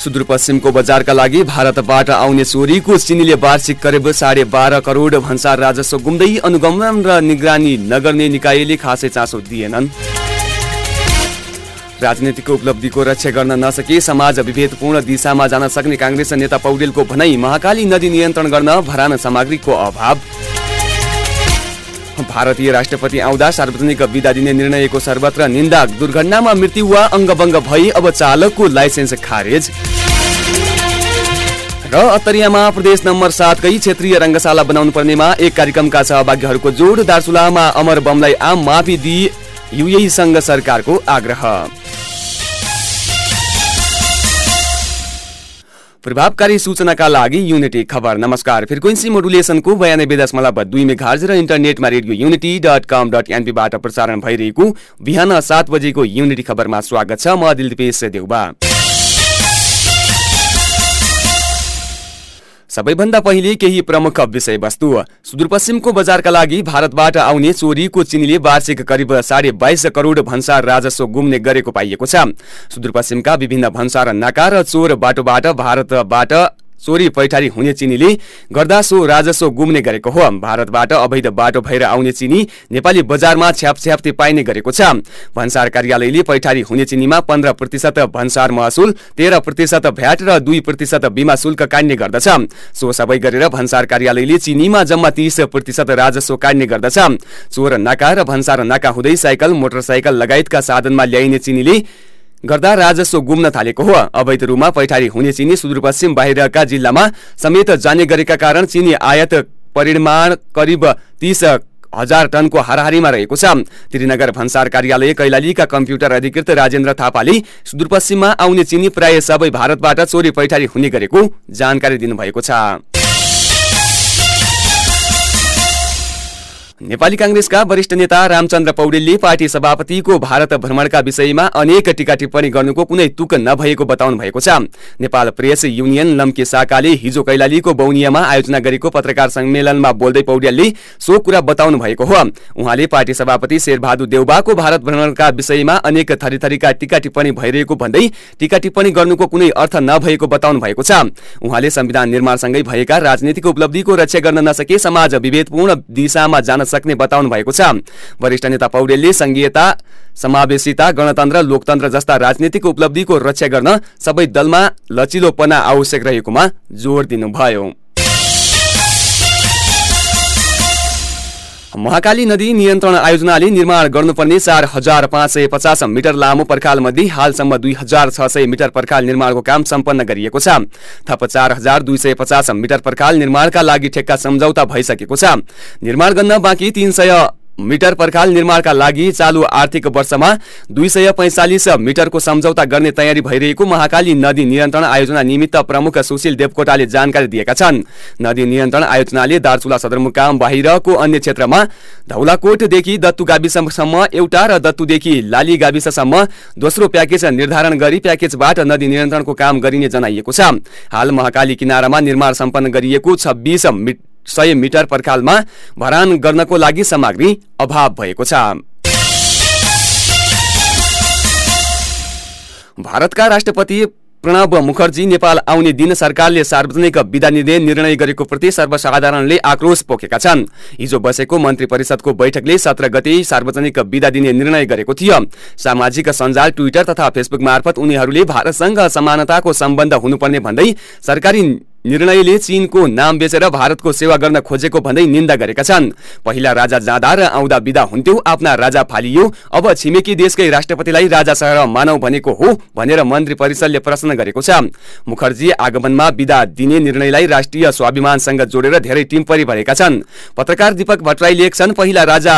सुदूरपश्चिमको बजारका लागि भारतबाट आउने चोरीको चिनीले वार्षिक करिब साढे बाह्र करोड भन्सार राजस्व गुम्दै अनुगमन र निगरानी नगर्ने निकायले खासै चासो दिएनन्। राजनीतिको उपलब्धिको रक्षा गर्न नसके समाज विभेदपूर्ण दिशामा जान सक्ने काङ्ग्रेस नेता पौडेलको भनाई महाकाली नदी नियन्त्रण गर्न भरान सामग्रीको अभाव। भारतीय राष्ट्रपति आउँदा सार्वजनिक विदा दिने निर्णयको सर्वत्र निन्दा। दुर्घटनामा मृत्यु वा अङ्गभङ्ग भई अब चालकको लाइसेन्स खारेज। र अत्तरियामा प्रदेश नम्बर सातकै क्षेत्रीय रङ्गशाला बनाउनु पर्नेमा एक कार्यक्रमका सहभागीहरूको जोड दार्चुलामा अमर बमलाई आम माफी दिई युए सङ्घ सरकारको आग्रह। प्रभावकारी सूचनाका लागि युनिटी खबर। नमस्कार। फ्रिक्वेन्सी मोडुलेसनको बयानब्बे दशमलव दुई मेघार्ज र इन्टरनेटमा radio unity dot com dot एनपीबाट प्रसारण भइरहेको बिहान सात बजेको युनिटी खबरमा स्वागत छ। म दिलदीपेश देउबा। सबैभन्दा पहिले केही प्रमुख विषयवस्तु सुदूरपश्चिमको बजारका लागि भारतबाट आउने चोरीको चिनीले वार्षिक करिब साढे बाइस करोड भन्सार राजस्व गुम्ने गरेको पाइएको छ। सुदूरपश्चिमका विभिन्न भन्सार नाका र चोर बाटोबाट भारतबाट चोरी पैठारी हुने चिनीले गर्दा सो राजस्व गुम्ने गरेको हो। भारतबाट अवैध बाटो भएर आउने चिनी नेपाली बजारमा छ्यापछ्याप्ती पाइने गरेको छ। भन्सार कार्यालयले पैठारी हुने चिनीमा पन्ध्र प्रतिशत भन्सार महसुल तेह्र प्रतिशत भ्याट र दुई प्रतिशत बिमा शुल्क काट्ने गर्दछ। सो सबै गरेर भन्सार कार्यालयले चिनीमा जम्मा तीस प्रतिशत राजस्व काट्ने गर्दछ। चोर नाका र भन्सार नाका हुँदै साइकल मोटरसाइकल लगायतका साधनमा ल्याइने चिनीले गर्दा राजस्व गुम्न थालेको हो। अवैध रूपमा पैठारी हुने चिनी सुदूरपश्चिम बाहिरका जिल्लामा समेत जाने गरेका कारण चिनी आयात परिमाण करिब तीस हजार टनको हाराहारीमा रहेको छ। त्रिनगर भन्सार कार्यालय कैलालीका कम्प्युटर अधिकृत राजेन्द्र थापाले सुदूरपश्चिममा आउने चिनी प्राय सबै भारतबाट चोरी पैठारी हुने गरेको जानकारी दिनुभएको छ। नेपाली काङ्ग्रेसका वरिष्ठ नेता रामचन्द्र पौडेलले पार्टी सभापतिको भारत भ्रमणका विषयमा अनेक टिका टिप्पणी गर्नुको कुनै तुक नभएको बताउनु भएको छ। नेपाल प्रेस युनियन लम्के शाखाले हिजो कैलालीको बौनियामा आयोजना गरेको पत्रकार सम्मेलनमा बोल्दै पौडेलले सो कुरा बताउनु भएको हो। उहाँले पार्टी सभापति शेरबहादुर देउबाको भारत भ्रमणका विषयमा अनेक थरीथरीका टिका टिप्पणी भइरहेको भन्दै टिका टिप्पणी गर्नुको कुनै अर्थ नभएको बताउनु भएको छ। उहाँले संविधान निर्माणसँगै भएका राजनीतिक उपलब्धिको रक्षा गर्न नसके समाज विभेदपूर्ण दिशामा जान सक्ने बताउनु भएको छ। वरिष्ठ नेता पौडेलले संघीयता समावेशिता गणतन्त्र लोकतन्त्र जस्ता राजनीतिक उपलब्धिको रक्षा गर्न सबै दलमा लचिलोपना आवश्यक रहेकोमा जोड दिनुभयो। महाकाली नदी नियन्त्रण आयोजनाले निर्माण गर्नुपर्ने चार हजार पाँच सय पचास मिटर लामो पर्खालमध्ये हालसम्म दुई हजार छ सय मिटर पर्खाल निर्माणको काम सम्पन्न गरिएको छ। थप चार हजार दुई सय पचास मिटर पर्खाल निर्माणका लागि ठेक्का सम्झौता भइसकेको छ। निर्माण गर्न बाँकी तीन मिटर पर्खाल निर्माणका लागि चालु आर्थिक वर्षमा दुई सय पैंचालिस मिटरको सम्झौता गर्ने तयारी भइरहेको महाकाली नदी नियन्त्रण आयोजना निमित्त प्रमुख सुशील देवकोटाले जानकारी दिएका छन्। नदी नियन्त्रण आयोजनाले दार्चुला सदरमुकाम बाहिरको अन्य क्षेत्रमा धौलाकोटदेखि दत्तु गाविससम्म एउटा र दत्तुदेखि लाली गाविससम्म दोस्रो प्याकेज निर्धारण गरी प्याकेजबाट नदी नियन्त्रणको काम गरिने जनाइएको छ। हाल महाकाली किनारामा निर्माण सम्पन्न गरिएको छब्बिस सय मिटर पर्खालमा भरान गर्नको लागि सामग्री अभाव भएको छ। भारतका राष्ट्रपति प्रणव मुखर्जी नेपाल आउने दिन सरकारले सार्वजनिक विदा दिने निर्णय गरेको प्रति सर्वसाधारणले आक्रोश पोखेका छन्। हिजो बसेको मन्त्री परिषदको बैठकले सत्र गते सार्वजनिक विदा दिने निर्णय गरेको थियो। सामाजिक सञ्जाल ट्विटर तथा फेसबुक मार्फत उनीहरूले भारतसँग समानताको सम्बन्ध हुनुपर्ने भन्दै सरकारी निर्णयले चीनको नाम बेचेर भारतको सेवा गर्न खोजेको भन्दै निन्दा गरेका छन्। पहिला राजा जाँदा र आउँदा विदा हुन्थ्यो आफ्ना राजा फालियो। अब छिमेकी देशकै राष्ट्रपतिलाई राजा सहर मानव भनेको हो भनेर मन्त्री परिषदले प्रश्न गरेको छ। मुखर्जी आगमनमा विदा दिने निर्णयलाई राष्ट्रिय स्वाभिमानसँग जोडेर धेरै टिप्पणी भरेका छन्। पत्रकार दीपक भट्टराई लेख्छन् पहिला राजा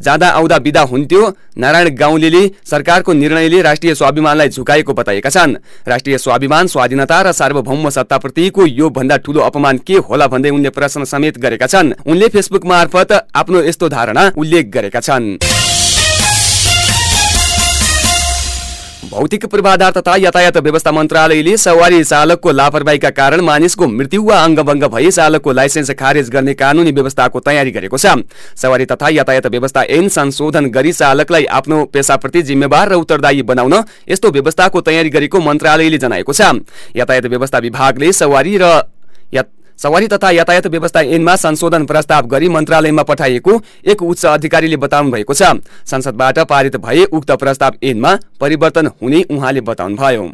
जाँदा आउँदा विदा हुन्थ्यो। नारायण गाउँले सरकारको निर्णयले राष्ट्रिय स्वाभिमानलाई झुकाएको बताएका छन्। राष्ट्रिय स्वाभिमान स्वाधीनता र सार्वभौम सत्ताप्रतिको यो भन्दा ठूलो अपमान के होला भन्दै उनले प्रश्न समेत गरेका छन्। उनले फेसबुक मार्फत आफ्नो यस्तो धारणा उल्लेख गरेका छन्। भौतिक पूर्वाधार तथा यातायात व्यवस्था मन्त्रालयले सवारी चालकको लापरवाहीका कारण मानिसको मृत्यु वा अङ्गभङ्ग भई चालकको लाइसेन्स खारेज गर्ने कानूनी व्यवस्थाको तयारी गरेको छ। सवारी तथा यातायात व्यवस्था ऐन संशोधन गरी चालकलाई आफ्नो पेसाप्रति जिम्मेवार र उत्तरदायी बनाउन यस्तो व्यवस्थाको तयारी गरेको मन्त्रालयले जनाएको छ। यातायात व्यवस्था विभागले सवारी र सवारी तथा यातायात व्यवस्था ऐनमा संशोधन प्रस्ताव गरी मन्त्रालयमा पठाइएको एक उच्च अधिकारीले बताउनु भएको छ। संसदबाट पारित भए उक्त प्रस्ताव ऐनमा परिवर्तन हुने उहाँले बताउनुभयो।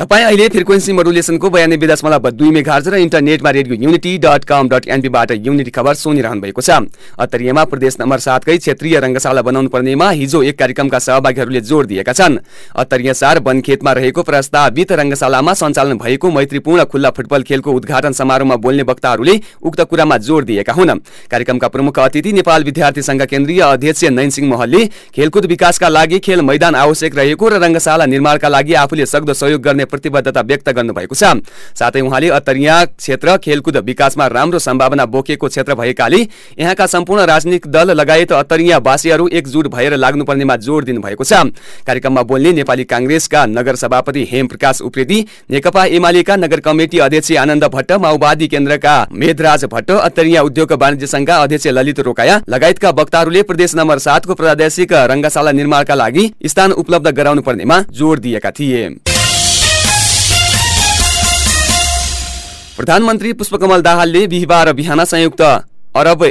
तपाईँ अहिले फ्रिक्वेन्सी मोडुलेसनको बयानब्बे दशमलव दुई मेघार्ज र इन्टरनेटमा Radio Unity dot com dot एनपीबाट Unity खबर सुनिरहनु भएको छ। अत्तरियामा प्रदेश नम्बर सातकै क्षेत्रीय रङ्गशाला बनाउनु पर्नेमा हिजो एक कार्यक्रमका सहभागीहरूले जोड दिएका छन्। अत्तरिया चार वनखेतमा रहेको प्रस्तावित रङ्गशालामा सञ्चालन भएको मैत्रीपूर्ण खुल्ला फुटबल खेलको उद्घाटन समारोहमा बोल्ने वक्ताहरूले उक्त कुरामा जोड दिएका हुन्। कार्यक्रमका प्रमुख अतिथि नेपाल विद्यार्थी संघ केन्द्रीय अध्यक्ष नयनसिंह महलले खेलकुद विकासका लागि खेल मैदान आवश्यक रहेको र रङ्गशाला निर्माणका लागि आफूले सक्दो सहयोग गर्ने प्रतिबद्धता व्यक्त गर्नुभएको छ। साथै उहाँले अत्तरिया क्षेत्र खेलकुद विकासमा राम्रो सम्भावना बोकेको क्षेत्र भएकाले यहाँका सम्पूर्ण राजनीतिक दल लगायत अत्तरियावासीहरू एकजुट भएर लाग्नुपर्नेमा जोड दिनुभएको छ। कार्यक्रममा बोल्ने नेपाली काङ्ग्रेसका नगर सभापति हेम प्रकाश उप्रेती नेकपा एमालेका नगर कमिटी अध्यक्ष आनन्द भट्ट माओवादी केन्द्रका मेधराज भट्ट अत्तरिया उद्योग वाणिज्य संघका अध्यक्ष ललित रोकाया लगायतका वक्ताहरूले प्रदेश नम्बर सातको प्रादेशिक रङ्गशाला निर्माणका लागि स्थान उपलब्ध गराउनु पर्नेमा जोड दिएका थिए। प्रधानमन्त्री पुष्पकमल दाहालले बिहिबार बिहान संयुक्त अरब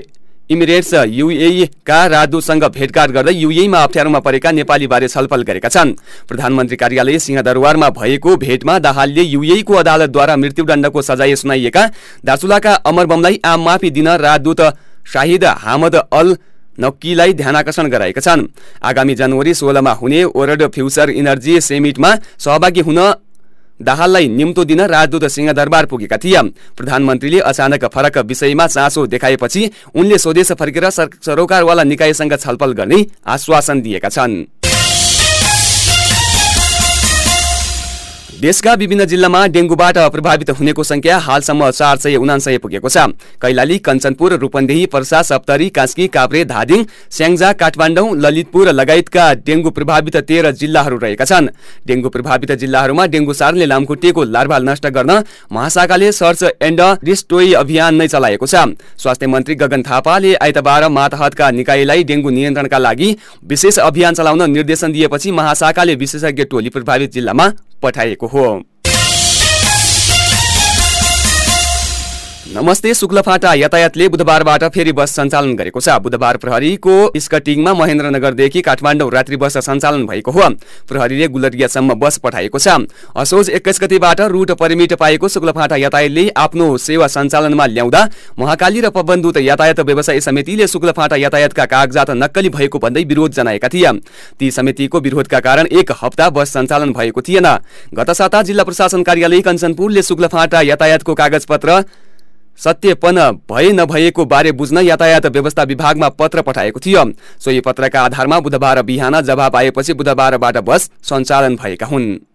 इमिरेट्स युएका राजदूतसँग भेटघाट गर्दै युएमा अप्ठ्यारोमा परेका नेपालीबारे छलफल गरेका छन्। प्रधानमन्त्री कार्यालय सिंहदरबारमा भएको भेटमा दाहालले युएको अदालतद्वारा मृत्युदण्डको सजाय सुनाइएका दार्चुलाका अमर बमलाई आम माफी दिन राजदूत शाहिद हामद अल नक्कीलाई ध्यानकर्षण गराएका छन्। आगामी जनवरी सोह्रमा हुने वर्ल्ड फ्युचर इनर्जी सेमिटमा सहभागी हुन दाहाललाई निम्तो दिन राजदूत सिंहदरबार पुगेका थिए। प्रधानमन्त्रीले अचानक फरक विषयमा चासो देखाएपछि उनले स्वदेश फर्केर सरोकारवाला निकायसँग छलफल गर्ने आश्वासन दिएका छन्। देशका विभिन्न जिल्लामा डेङ्गुबाट प्रभावित हुनेको संख्या हालसम्म चार सय उनासय पुगेको छ। कैलाली कञ्चनपुर रूपन्देही पर्सा सप्तरी कास्की काभ्रे धादिङ स्याङ्जा काठमाडौँ ललितपुर लगायतका डेङ्गु प्रभावित तेह्र जिल्लाहरू रहेका छन्। डेङ्गु प्रभावित जिल्लाहरूमा डेङ्गु सार्ने लामखुट्टेको लार्भाल नष्ट गर्न महाशाखाले सर्च एन्ड रिस्टोई अभियान नै चलाएको छ। स्वास्थ्य मन्त्री गगन थापाले आइतबार मातहतका निकायलाई डेङ्गु नियन्त्रणका लागि विशेष अभियान चलाउन निर्देशन दिएपछि महाशाखाले विशेषज्ञ टोली प्रभावित जिल्लामा पठाइएको हो नमस्ते शुक्लफाटा यातायातले बुधबारबाट फेरि बस सञ्चालन गरेको छ। बुधबार प्रहरीको स्कटिङमा महेन्द्रनगरदेखि काठमाडौँ रात्रि बस सञ्चालन भएको हो। प्रहरीले गुलरियासम्म बस पठाएको छ। असोज एक्काइस गतिबाट रुट परिमिट पाएको शुक्लफाटा यातायातले आफ्नो सेवा सञ्चालनमा ल्याउँदा महाकाली र पवनदूत यातायात व्यवसाय समितिले शुक्लफाटा यातायातका कागजात नक्कली भएको भन्दै विरोध जनाएका थिए। ती समितिको विरोधका कारण एक हप्ता बस सञ्चालन भएको थिएन। गत साता जिल्ला प्रशासन कार्यालय कञ्चनपुरले शुक्लफाटा यातायातको कागजपत्र सत्यपन भए नभएको बारे बुझ्न यातायात व्यवस्था विभागमा पत्र पठाएको थियो। सोही पत्रका आधारमा बुधबार बिहान जवाब आएपछि बुधबारबाट बस सञ्चालन भएका हुन्।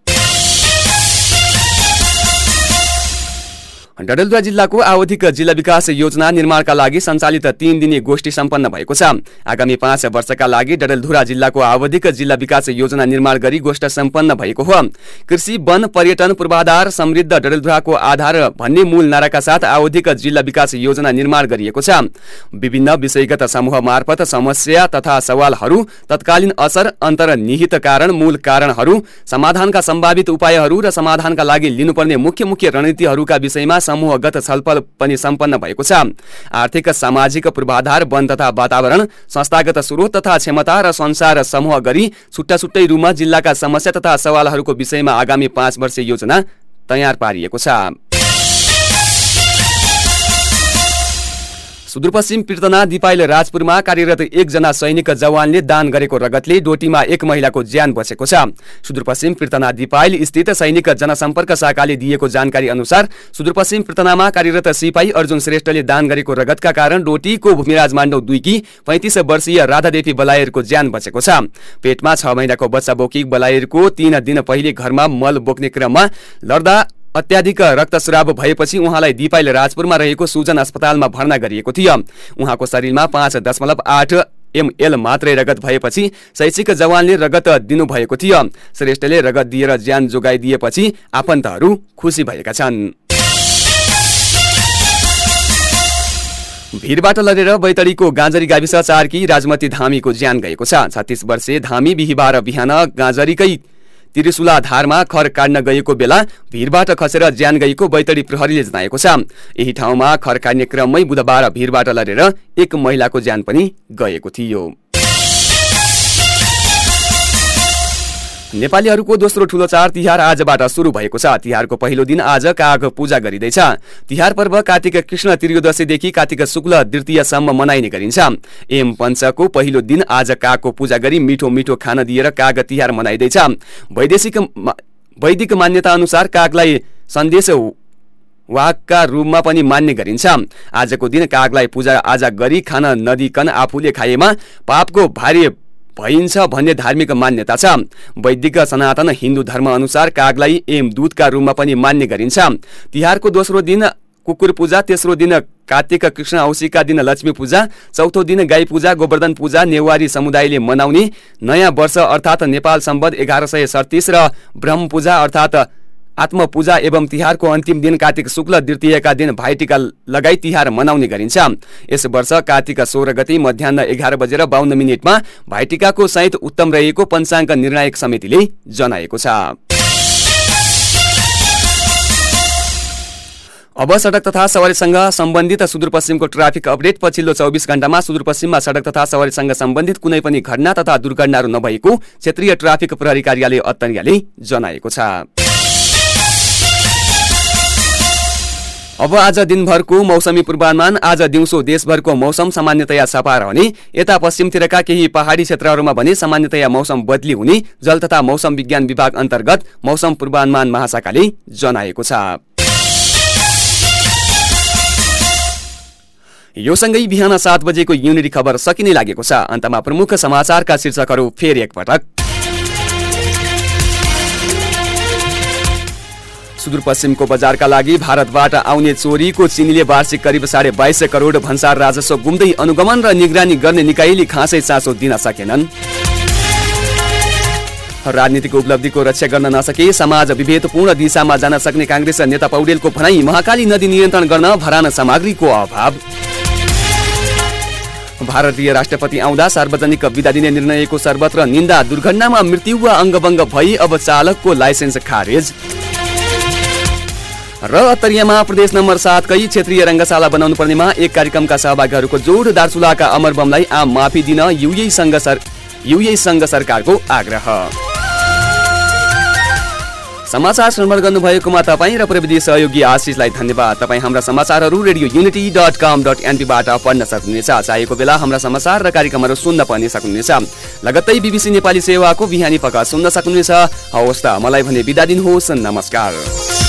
डडेलधुरा जिल्लाको आवधिक जिल्ला विकास योजना निर्माणका लागि सञ्चालित तीन दिने गोष्ठी सम्पन्न भएको छ। आगामी पाँच वर्षका लागि डडेलधुरा जिल्लाको आवधिक जिल्ला विकास योजना निर्माण गरी गोष्ठ सम्पन्न भएको हो। कृषि वन पर्यटन पूर्वाधार समृद्ध डडेलधुराको आधार भन्ने मूल नाराका साथ आवधिक जिल्ला विकास योजना निर्माण गरिएको छ। विभिन्न विषयगत समूह मार्फत समस्या तथा सवालहरू तत्कालीन असर अन्तर्निहित कारण मूल कारणहरू समाधानका सम्भावित उपायहरू र समाधानका लागि लिनुपर्ने मुख्य मुख्य रणनीतिहरूका विषयमा समूहगत छलफल पनि सम्पन्न भएको छ। आर्थिक सामाजिक पूर्वाधार वन तथा वातावरण संस्थागत स्रोत तथा क्षमता र संसार समूह गरी छुट्टा छुट्टै रूपमा जिल्लाका समस्या तथा सवालहरूको विषयमा आगामी पाँच वर्ष योजना तयार पारिएको छ। सुदूरपश्चिम पीर्तना दिपाइल राजपुरमा कार्यरत एकजना सैनिक जवानले दान गरेको रगतले डोटीमा एक महिलाको ज्यान बसेको छ। सुदूरपश्चिम पीर्तना दिपाइल स्थित सैनिक जनसम्पर्क शाखाले दिएको जानकारी अनुसार सुदूरपश्चिम पीर्तनामा कार्यरत सिपाही अर्जुन श्रेष्ठले दान गरेको रगतका कारण डोटीको भूमिराज माण्डौ दुईकी पैँतिस वर्षीय राधादेवी बलायरको ज्यान बचेको छ। पेटमा छ महिनाको बच्चा बोकी बलायरको तीन दिन पहिले घरमा मल बोक्ने क्रममा लड्दा अत्याधिक रक्तस्राव भएपछि उहाँलाई दिपाइल राजपुरमा रहेको सुजन अस्पतालमा भर्ना गरिएको थियो। उहाँको शरीरमा पाँच दशमलव आठ एमएल मात्रै रगत भएपछि शैक्षिक जवानले रगत दिनुभएको थियो। श्रेष्ठले रगत दिएर ज्यान जोगाइदिएपछि आफन्तहरू खुसी भएका छन्। भिरबाट लडेर बैतडीको गाँजरी गाविस चारकी राजमती धामीको ज्यान गएको छ। छत्तिस वर्षीय धामी बिहिबार बिहान गाँजरीकै त्रिशुला धारमा खर काट्न गएको बेला भिरबाट खसेर ज्यान गएको बैतडी प्रहरीले जनाएको छ। यही ठाउँमा खर काट्ने क्रममै बुधबार भिरबाट लडेर एक महिलाको ज्यान पनि गएको थियो। नेपालीहरूको दोस्रो ठूलो चाड तिहार आजबाट सुरु भएको छ। तिहारको पहिलो दिन आज काग पूजा गरिँदैछ। तिहार पर्व कार्तिक कृष्ण त्रियोदशीदेखि कार्तिक शुक्ल द्वितीयसम्म मनाइने गरिन्छ। एम पञ्चको पहिलो दिन आज कागको पूजा गरी मिठो मिठो खान दिएर काग तिहार मनाइँदैछ। वैदेशिक वैदिक मान्यता अनुसार कागलाई सन्देश वाहकका रूपमा पनि मान्ने गरिन्छ। आजको दिन कागलाई पूजा आजा गरी खान नदिकन आफूले खाएमा पापको भारी भइन्छ भन्ने धार्मिक मान्यता छ। वैदिक सनातन हिन्दू धर्म अनुसार कागलाई एम दूतका रूपमा पनि मान्ने गरिन्छ। तिहारको दोस्रो दिन कुकुर पूजा तेस्रो दिन कार्तिक कृष्ण औसीका दिन लक्ष्मी पूजा चौथो दिन गाई पूजा गोवर्धन पूजा नेवारी समुदायले मनाउने नयाँ वर्ष अर्थात् नेपाल सम्बन्ध एघार सय सडतिस र ब्रह्म पूजा अर्थात् आत्मपूजा एवं तिहारको अन्तिम दिन कार्तिक शुक्ल द्वितीयका दिन भाइटिका लगाई तिहार मनाउने गरिन्छ। यस वर्ष कार्तिक सोह्र गति मध्याह एघार बजेर बाहन्न मिनटमा भाइटिकाको सहित उत्तम रहेको पञ्चाङ्ग निर्णायक समितिले जनाएको छ। अब सडक तथा सवारीसँग सम्बन्धित सुदूरपश्चिमको ट्राफिक अपडेट। पछिल्लो चौबिस घण्टामा सुदूरपश्चिममा सडक तथा सवारीसँग सम्बन्धित कुनै पनि घटना तथा दुर्घटनाहरू नभएको क्षेत्रीय ट्राफिक प्रहरी कार्यालय अत्तरियाले जनाएको छ। अब आज दिनभरको मौसमी पूर्वानुमान आज दिउँसो देशभरको मौसम सामान्यतया सफा रहने यता पश्चिमतिरका केही पहाडी क्षेत्रहरूमा भने सामान्यतया मौसम बदली हुने जल तथा मौसम विज्ञान विभाग अन्तर्गत मौसम पूर्वानुमान महाशाखाले जनाएको छ। यो सँगै बिहान सात बजेको युनिटी खबर सकिने लागेको छ। अन्तमा प्रमुख समाचारका शीर्षकहरू फेरि एकपटक। सुदूरपश्चिमको बजारका लागि भारतबाट आउने चोरीको चिनीले वार्षिक करिब साढे बाइस करोड भन्सार राजस्व गुम्दै अनुगमन र निगरानी गर्ने निकायले खासै चासो दिन सकेनन्। राजनीतिक उपलब्धिको रक्षा गर्न नसके समाज विभेदपूर्ण दिशामा जान सक्ने काङ्ग्रेस नेता पौडेलको भनाई महाकाली नदी नियन्त्रण गर्न भरान सामग्रीको अभाव। भारतीय राष्ट्रपति आउँदा सार्वजनिक विदा दिने निर्णयको सर्वत्र निन्दा दुर्घटनामा मृत्यु वा अङ्गभङ्ग भई अब चालकको लाइसेन्स खारेज। र अत्तरियामा प्रदेश नम्बर सातकै क्षेत्रीय रङ्गशाला बनाउनु पर्नेमा एक कार्यक्रमका सहभागीहरूको जोड दार्चुलाका अमर बमलाई आम माफी दिन युए सङ्घ सर युए सङ्घ सरकारको आग्रह। समाचार श्रवण गर्नुभएकोमा तपाईँ र प्रविधि सहयोगी आशिषलाई धन्यवाद। तपाईँ हाम्रा समाचारहरू radio unity dot com dot एनपीबाट पढ्न सक्नुहुनेछ। चाहिएको बेला हाम्रा समाचार र कार्यक्रमहरू सुन्न पनि सक्नुहुनेछ। लगत्तै बिबिसी नेपाली सेवाको बिहानी पख सुन्न सक्नुहुनेछ। हवस् त मलाई भने बिदा दिनुहोस्। नमस्कार।